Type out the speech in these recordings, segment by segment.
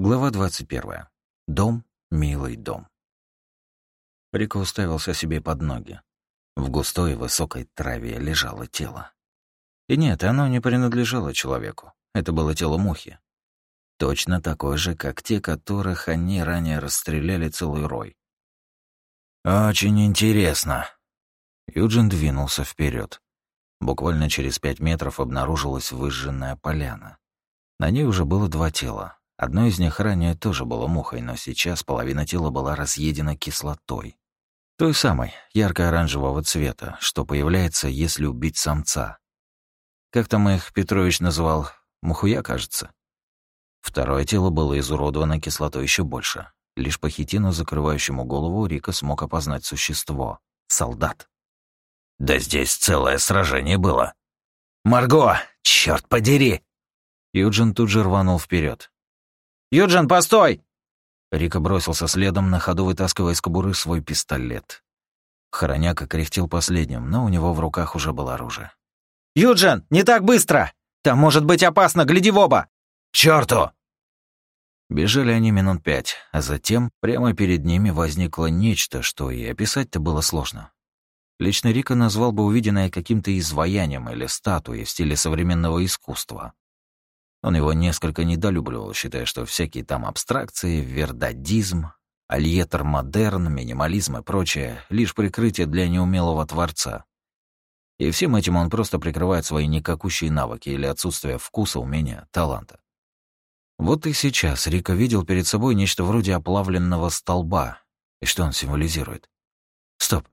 Глава 21. Дом, милый дом. Рика уставился себе под ноги. В густой высокой траве лежало тело. И нет, оно не принадлежало человеку. Это было тело мухи. Точно такое же, как те, которых они ранее расстреляли целый рой. «Очень интересно». Юджин двинулся вперед. Буквально через пять метров обнаружилась выжженная поляна. На ней уже было два тела, Одно из них ранее тоже было мухой, но сейчас половина тела была разъедена кислотой. Той самой, ярко-оранжевого цвета, что появляется, если убить самца. Как там их Петрович называл? Мухуя, кажется. Второе тело было изуродовано кислотой еще больше. Лишь по хитину, закрывающему голову, Рика смог опознать существо. Солдат. «Да здесь целое сражение было!» «Марго! Черт подери!» Юджин тут же рванул вперед. «Юджин, постой!» Рика бросился следом, на ходу вытаскивая из кобуры свой пистолет. Хороняка кряхтел последним, но у него в руках уже было оружие. «Юджин, не так быстро! Там может быть опасно, гляди в оба!» «Чёрту!» Бежали они минут пять, а затем прямо перед ними возникло нечто, что и описать-то было сложно. Лично Рика назвал бы увиденное каким-то изваянием или статуей в стиле современного искусства. Он его несколько недолюбливал, считая, что всякие там абстракции, вердадизм, альетер-модерн, минимализм и прочее — лишь прикрытие для неумелого творца. И всем этим он просто прикрывает свои никакущие навыки или отсутствие вкуса, умения, таланта. Вот и сейчас Рика видел перед собой нечто вроде оплавленного столба. И что он символизирует? Стоп.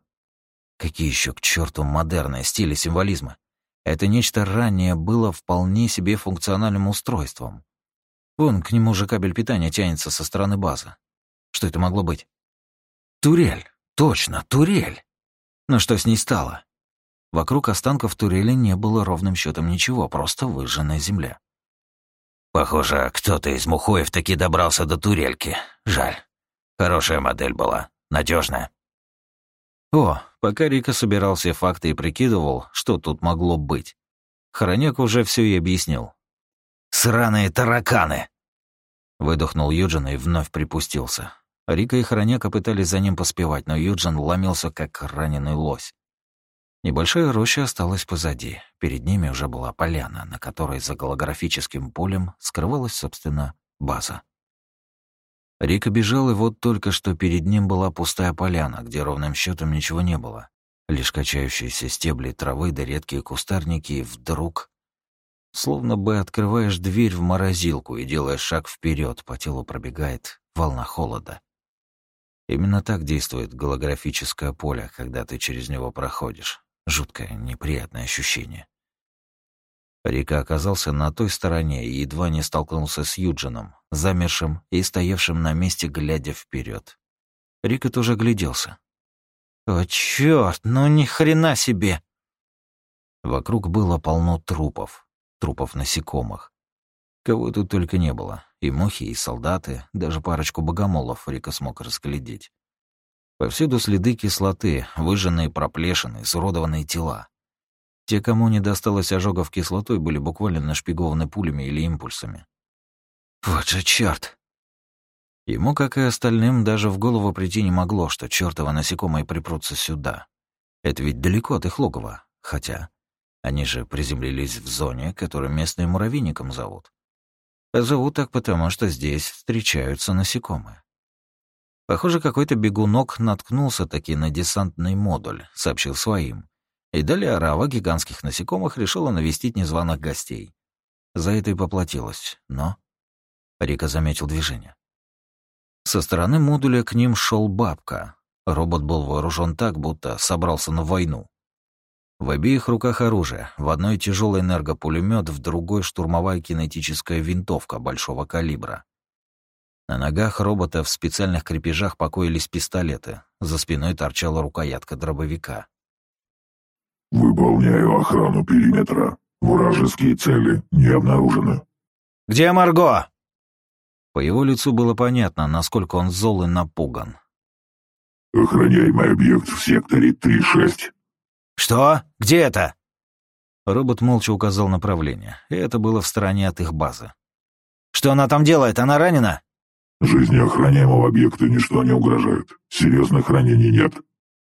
Какие еще к черту модерные стили символизма? Это нечто ранее было вполне себе функциональным устройством. Вон, к нему же кабель питания тянется со стороны базы. Что это могло быть? Турель. Точно, турель. Но что с ней стало? Вокруг останков турели не было ровным счетом ничего, просто выжженная земля. Похоже, кто-то из мухоев таки добрался до турельки. Жаль. Хорошая модель была, надежная. О, пока Рика собирал все факты и прикидывал, что тут могло быть, Хороняк уже все и объяснил. «Сраные тараканы!» Выдохнул Юджин и вновь припустился. Рика и Хороняка пытались за ним поспевать, но Юджин ломился, как раненый лось. Небольшая роща осталась позади. Перед ними уже была поляна, на которой за голографическим полем скрывалась, собственно, база. Рика бежал, и вот только что перед ним была пустая поляна, где ровным счетом ничего не было. Лишь качающиеся стебли травы да редкие кустарники, и вдруг... Словно бы открываешь дверь в морозилку и делаешь шаг вперед, по телу пробегает волна холода. Именно так действует голографическое поле, когда ты через него проходишь. Жуткое, неприятное ощущение. Рика оказался на той стороне и едва не столкнулся с Юджином, замершим и стоявшим на месте, глядя вперед. Рика тоже гляделся. «О, чёрт, ну ни хрена себе!» Вокруг было полно трупов, трупов насекомых. Кого тут только не было. И мухи, и солдаты, даже парочку богомолов Рика смог разглядеть. Повсюду следы кислоты, выжженные проплешины, изуродованные тела. Те, кому не досталось ожогов кислотой, были буквально нашпигованы пулями или импульсами. Вот же чёрт! Ему, как и остальным, даже в голову прийти не могло, что чёртовы насекомые припрутся сюда. Это ведь далеко от их логова, хотя они же приземлились в зоне, которую местные муравейником зовут. Зовут так потому, что здесь встречаются насекомые. Похоже, какой-то бегунок наткнулся таки на десантный модуль, сообщил своим, и далее орава гигантских насекомых решила навестить незваных гостей. За это и поплатилась, но... Рика заметил движение. Со стороны модуля к ним шел бабка. Робот был вооружен так, будто собрался на войну. В обеих руках оружие, в одной тяжелый энергопулемет, в другой штурмовая кинетическая винтовка большого калибра. На ногах робота в специальных крепежах покоились пистолеты, за спиной торчала рукоятка дробовика. «Выполняю охрану периметра. Вражеские цели не обнаружены». «Где Марго?» По его лицу было понятно, насколько он зол и напуган. «Охраняемый объект в секторе 3-6». «Что? Где это?» Робот молча указал направление, и это было в стороне от их базы. «Что она там делает? Она ранена?» Жизни охраняемого объекта ничто не угрожает. Серьезных ранений нет».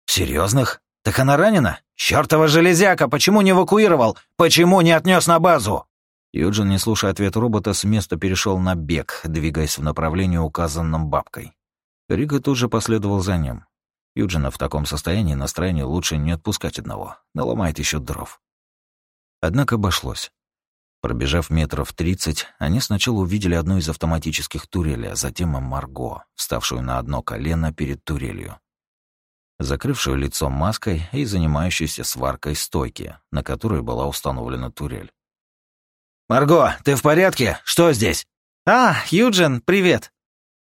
«Серьезных? Так она ранена? Чёртова железяка! Почему не эвакуировал? Почему не отнес на базу?» Юджин, не слушая ответ робота, с места перешел на бег, двигаясь в направлении, указанном бабкой. Рига тут же последовал за ним. Юджина в таком состоянии настроение лучше не отпускать одного. Наломает еще дров. Однако обошлось. Пробежав метров тридцать, они сначала увидели одну из автоматических турелей, а затем и Марго, вставшую на одно колено перед турелью. Закрывшую лицо маской и занимающуюся сваркой стойки, на которой была установлена турель. «Марго, ты в порядке? Что здесь?» «А, Юджин, привет!»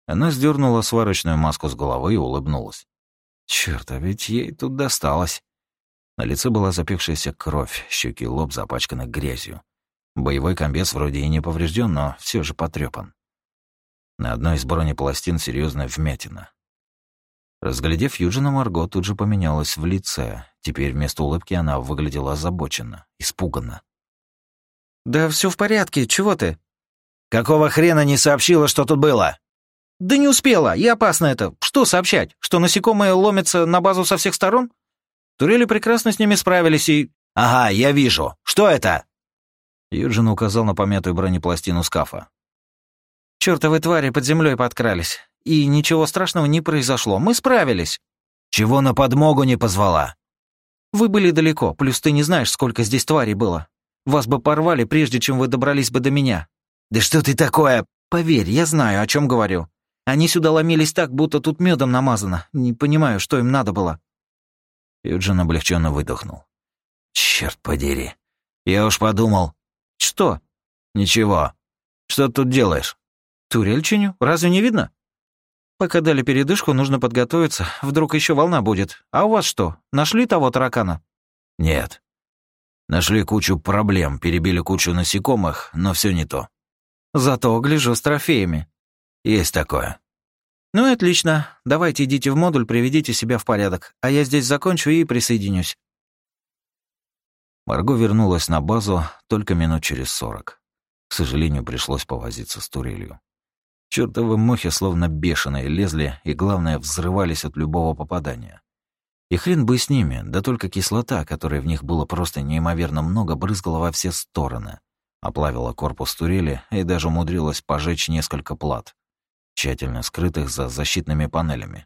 Она сдернула сварочную маску с головы и улыбнулась. Черт, а ведь ей тут досталось. На лице была запекшаяся кровь, щеки и лоб запачканы грязью. Боевой комбез вроде и не поврежден, но все же потрепан. На одной из бронепластин серьезная вмятина. Разглядев Юджина, Марго тут же поменялась в лице. Теперь вместо улыбки она выглядела озабоченно, испуганно. «Да все в порядке, чего ты?» «Какого хрена не сообщила, что тут было?» «Да не успела, и опасно это. Что сообщать? Что насекомые ломятся на базу со всех сторон?» Турели прекрасно с ними справились и... «Ага, я вижу. Что это?» Юджин указал на помятую бронепластину скафа. «Чёртовы твари под землей подкрались. И ничего страшного не произошло. Мы справились». «Чего на подмогу не позвала?» «Вы были далеко, плюс ты не знаешь, сколько здесь тварей было. Вас бы порвали, прежде чем вы добрались бы до меня». «Да что ты такое?» «Поверь, я знаю, о чем говорю. Они сюда ломились так, будто тут медом намазано. Не понимаю, что им надо было». Юджин облегченно выдохнул. Черт подери. Я уж подумал. Что? Ничего. Что ты тут делаешь? Турель чиню. Разве не видно? Пока дали передышку, нужно подготовиться. Вдруг еще волна будет. А у вас что, нашли того таракана? Нет. Нашли кучу проблем, перебили кучу насекомых, но все не то. Зато гляжу с трофеями. Есть такое. Ну и отлично. Давайте идите в модуль, приведите себя в порядок, а я здесь закончу и присоединюсь. Марго вернулась на базу только минут через сорок. К сожалению, пришлось повозиться с турелью. Чёртовы мухи словно бешеные лезли и, главное, взрывались от любого попадания. И хрен бы с ними, да только кислота, которой в них было просто неимоверно много, брызгала во все стороны. Оплавила корпус турели и даже умудрилась пожечь несколько плат, тщательно скрытых за защитными панелями.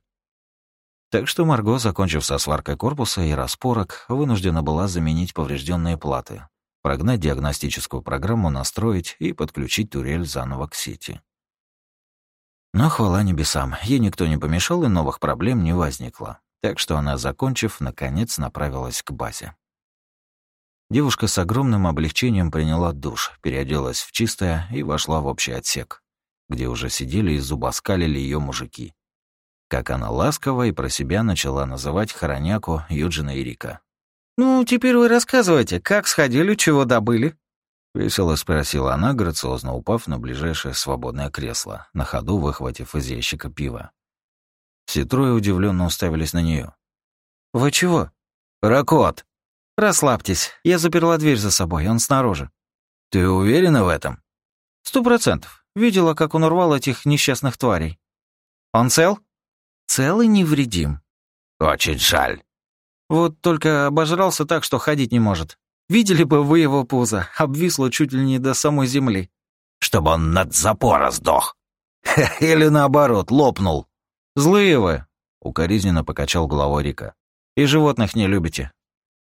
Так что Марго, закончив со сваркой корпуса и распорок, вынуждена была заменить поврежденные платы, прогнать диагностическую программу, настроить и подключить турель заново к сети. Но хвала небесам, ей никто не помешал и новых проблем не возникло так что она, закончив, наконец направилась к базе. Девушка с огромным облегчением приняла душ, переоделась в чистое и вошла в общий отсек, где уже сидели и зубоскалили ее мужики. Как она ласково и про себя начала называть хороняку Юджина и Рика. «Ну, теперь вы рассказывайте, как сходили, чего добыли?» Весело спросила она, грациозно упав на ближайшее свободное кресло, на ходу выхватив из ящика пива. Все трое удивленно уставились на нее. «Вы чего?» «Ракот!» «Расслабьтесь, я заперла дверь за собой, он снаружи». «Ты уверена в этом?» «Сто процентов. Видела, как он урвал этих несчастных тварей». «Он цел?» «Цел и невредим». «Очень жаль». «Вот только обожрался так, что ходить не может. Видели бы вы его пузо, обвисло чуть ли не до самой земли». «Чтобы он над запора сдох. Или наоборот, лопнул». «Злые вы!» — укоризненно покачал головой Рика. «И животных не любите».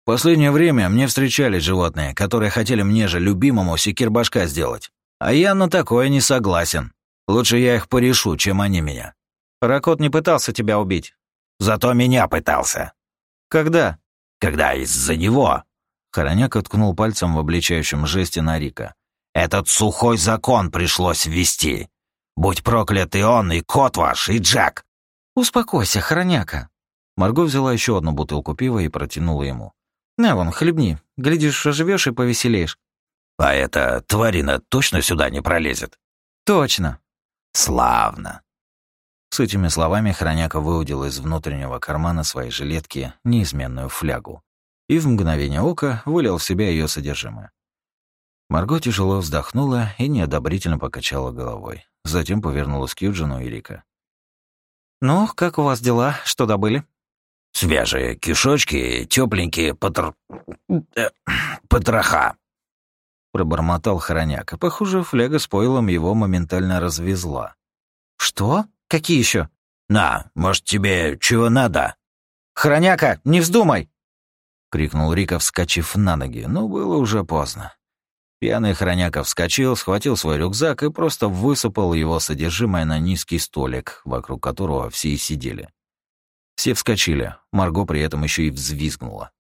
«В последнее время мне встречались животные, которые хотели мне же, любимому, секирбашка сделать. А я на такое не согласен. Лучше я их порешу, чем они меня». «Ракот не пытался тебя убить». «Зато меня пытался». «Когда?» «Когда из-за него». Хороняк откнул пальцем в обличающем жесте на Рика. «Этот сухой закон пришлось ввести. Будь проклят и он, и кот ваш, и Джек. «Успокойся, хроняка». Марго взяла еще одну бутылку пива и протянула ему. «На вон, хлебни. Глядишь, оживешь и повеселеешь». «А эта тварина точно сюда не пролезет?» «Точно». «Славно». С этими словами хроняка выудил из внутреннего кармана своей жилетки неизменную флягу и в мгновение ока вылил в себя ее содержимое. Марго тяжело вздохнула и неодобрительно покачала головой. затем повернулась к Юджину и Рика. «Ну, как у вас дела? Что добыли?» «Свежие кишочки, тепленькие потр... Э, потроха», — пробормотал Хороняк, похоже, фляга с пойлом его моментально развезла. «Что? Какие еще? «На, может, тебе чего надо?» «Хороняка, не вздумай!» — крикнул Рика, вскочив на ноги, но было уже поздно. Пьяный хроняка вскочил, схватил свой рюкзак и просто высыпал его содержимое на низкий столик, вокруг которого все и сидели. Все вскочили, Марго при этом еще и взвизгнула.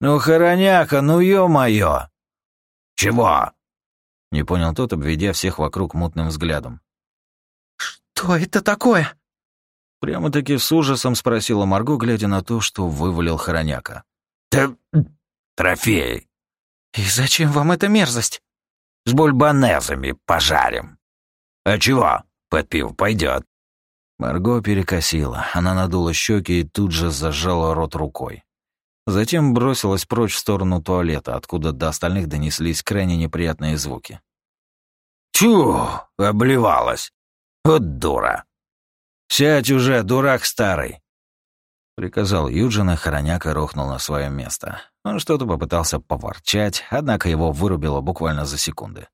«Ну, хороняка, ну ё-моё!» «Чего?» — не понял тот, обведя всех вокруг мутным взглядом. «Что это такое?» Прямо-таки с ужасом спросила Марго, глядя на то, что вывалил хороняка. «Да... трофей!» «И зачем вам эта мерзость?» «С бульбанезами пожарим». «А чего? Под пиво пойдет. Марго перекосила. Она надула щеки и тут же зажала рот рукой. Затем бросилась прочь в сторону туалета, откуда до остальных донеслись крайне неприятные звуки. «Тю!» — обливалась. «Вот дура!» «Сядь уже, дурак старый!» Приказал Юджин, и Хороняк рухнул на свое место. Он что-то попытался поворчать, однако его вырубило буквально за секунды.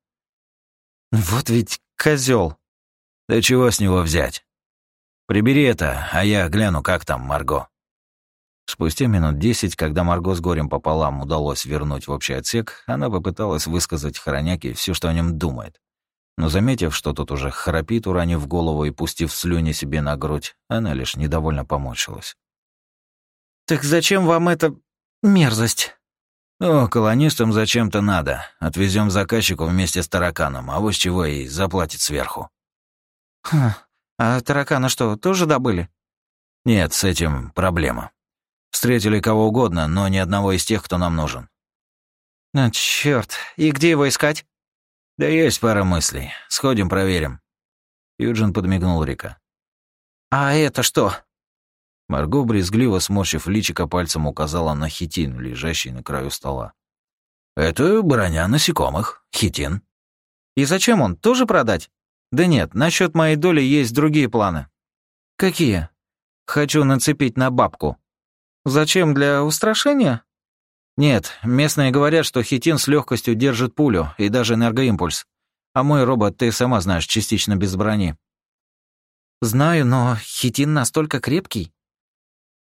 «Вот ведь козел. «Да чего с него взять? Прибери это, а я гляну, как там Марго». Спустя минут десять, когда Марго с горем пополам удалось вернуть в общий отсек, она попыталась высказать Хороняке все, что о нем думает. Но заметив, что тот уже храпит, уронив голову и пустив слюни себе на грудь, она лишь недовольно поморщилась. «Так зачем вам эта мерзость?» «О, колонистам зачем-то надо. Отвезем заказчику вместе с тараканом, а вот чего и заплатит сверху». «Хм, а таракана что, тоже добыли?» «Нет, с этим проблема. Встретили кого угодно, но ни одного из тех, кто нам нужен». «А, чёрт, и где его искать?» «Да есть пара мыслей. Сходим, проверим». Юджин подмигнул Рика. «А это что?» Марго, брезгливо сморщив личико, пальцем указала на хитин, лежащий на краю стола. «Это броня насекомых. Хитин». «И зачем он? Тоже продать?» «Да нет, насчет моей доли есть другие планы». «Какие?» «Хочу нацепить на бабку». «Зачем, для устрашения?» «Нет, местные говорят, что хитин с легкостью держит пулю и даже энергоимпульс. А мой робот, ты сама знаешь, частично без брони». «Знаю, но хитин настолько крепкий».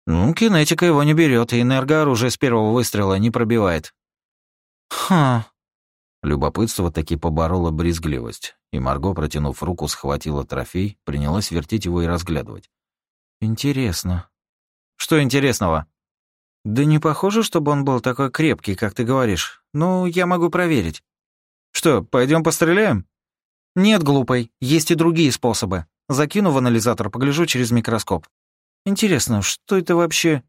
Ну, кинетика его не берет, и энергооружие с первого выстрела не пробивает. Ха. Любопытство таки побороло брезгливость, и Марго, протянув руку, схватила трофей, принялась вертеть его и разглядывать. Интересно. Что интересного? Да не похоже, чтобы он был такой крепкий, как ты говоришь. Ну, я могу проверить. Что, пойдем постреляем? Нет, глупый, есть и другие способы. Закину в анализатор, погляжу через микроскоп. Интересно, что это вообще?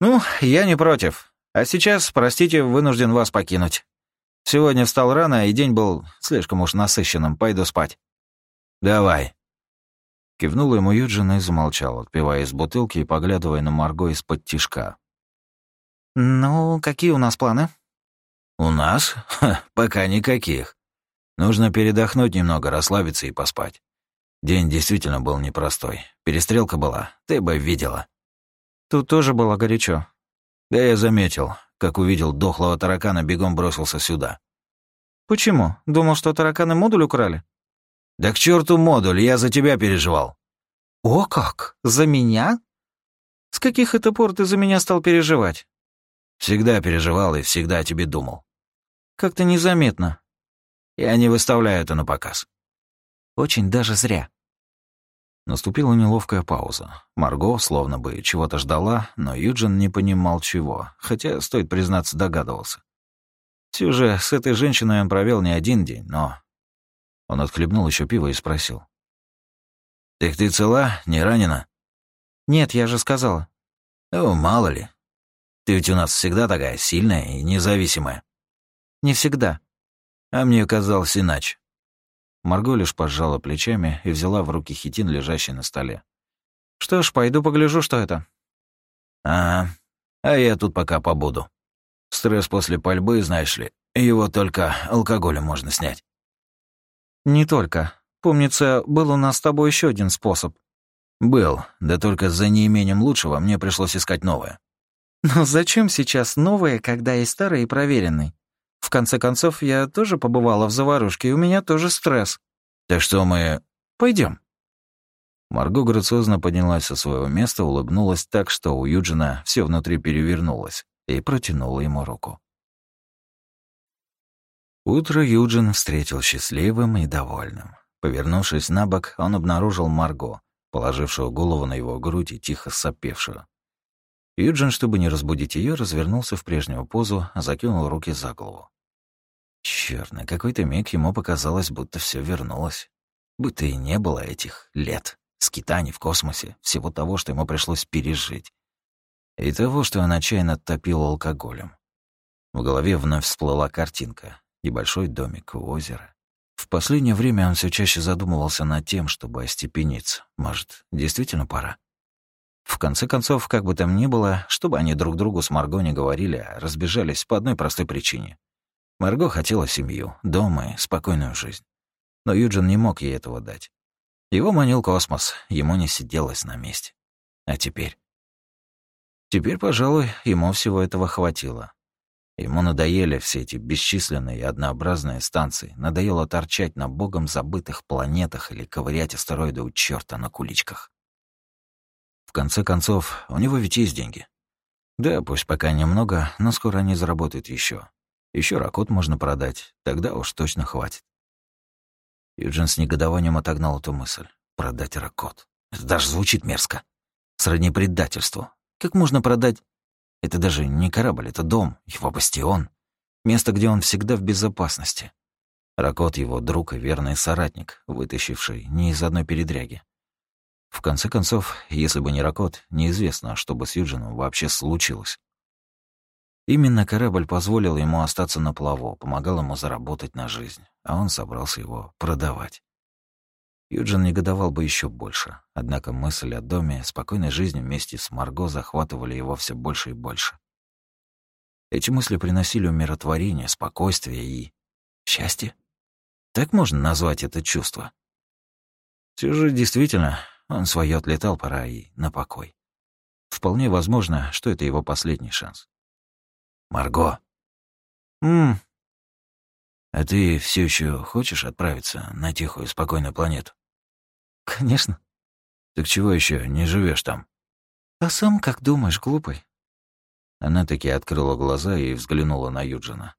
Ну, я не против. А сейчас, простите, вынужден вас покинуть. Сегодня встал рано, и день был слишком уж насыщенным. Пойду спать. Давай. Кивнул ему Юджин и замолчал, отпивая из бутылки и поглядывая на Марго из-под тишка. «Ну, какие у нас планы?» «У нас? Ха, пока никаких. Нужно передохнуть немного, расслабиться и поспать. День действительно был непростой. Перестрелка была, ты бы видела. Тут тоже было горячо. Да я заметил, как увидел дохлого таракана, бегом бросился сюда. Почему? Думал, что тараканы модуль украли? Да к черту модуль, я за тебя переживал. О как? За меня? С каких это пор ты за меня стал переживать? Всегда переживал и всегда о тебе думал. Как-то незаметно. Я не выставляю это на показ. Очень даже зря. Наступила неловкая пауза. Марго словно бы чего-то ждала, но Юджин не понимал чего, хотя, стоит признаться, догадывался. Все же с этой женщиной он провел не один день, но... Он отхлебнул еще пиво и спросил. «Так ты цела? Не ранена?» «Нет, я же сказала». «Ну, мало ли. Ты ведь у нас всегда такая сильная и независимая». «Не всегда». «А мне казалось иначе». Марго лишь пожала плечами и взяла в руки хитин, лежащий на столе. «Что ж, пойду погляжу, что это». «А, а я тут пока побуду. Стресс после пальбы, знаешь ли, его только алкоголем можно снять». «Не только. Помнится, был у нас с тобой еще один способ». «Был, да только за неимением лучшего мне пришлось искать новое». «Но зачем сейчас новое, когда есть старый и проверенный? В конце концов, я тоже побывала в заварушке, и у меня тоже стресс». «Так что мы...» Пойдем. Марго грациозно поднялась со своего места, улыбнулась так, что у Юджина все внутри перевернулось, и протянула ему руку. Утро Юджин встретил счастливым и довольным. Повернувшись на бок, он обнаружил Марго, положившую голову на его грудь и тихо сопевшую. Юджин, чтобы не разбудить ее, развернулся в прежнюю позу, закинул руки за голову. Чёрт, на какой-то миг ему показалось, будто все вернулось. Будто и не было этих лет, скитаний в космосе, всего того, что ему пришлось пережить. И того, что он отчаянно топил алкоголем. В голове вновь всплыла картинка. Небольшой домик у озера. В последнее время он все чаще задумывался над тем, чтобы остепениться. Может, действительно пора? В конце концов, как бы там ни было, чтобы они друг другу с Марго не говорили, а разбежались по одной простой причине. Марго хотела семью, дом и спокойную жизнь. Но Юджин не мог ей этого дать. Его манил космос, ему не сиделось на месте. А теперь? Теперь, пожалуй, ему всего этого хватило. Ему надоели все эти бесчисленные и однообразные станции, надоело торчать на богом забытых планетах или ковырять астероиды у черта на куличках. В конце концов, у него ведь есть деньги. Да, пусть пока немного, но скоро они заработают еще. Еще ракот можно продать, тогда уж точно хватит. Юджин с негодованием отогнал эту мысль. Продать ракот. Это даже звучит мерзко. Сродни предательству. Как можно продать это даже не корабль, это дом, его бастион. Место, где он всегда в безопасности. Ракот его друг и верный соратник, вытащивший не из одной передряги. В конце концов, если бы не Ракот, неизвестно, что бы с Юджином вообще случилось. Именно корабль позволил ему остаться на плаву, помогал ему заработать на жизнь, а он собрался его продавать. Юджин негодовал бы еще больше, однако мысль о доме, спокойной жизни вместе с Марго захватывали его все больше и больше. Эти мысли приносили умиротворение, спокойствие и... счастье? Так можно назвать это чувство? Все же действительно, он свое отлетал, пора и на покой. Вполне возможно, что это его последний шанс. Марго. Мм. А ты все еще хочешь отправиться на тихую, спокойную планету? Конечно. Так чего еще не живешь там? А сам как думаешь, глупый? Она таки открыла глаза и взглянула на Юджина.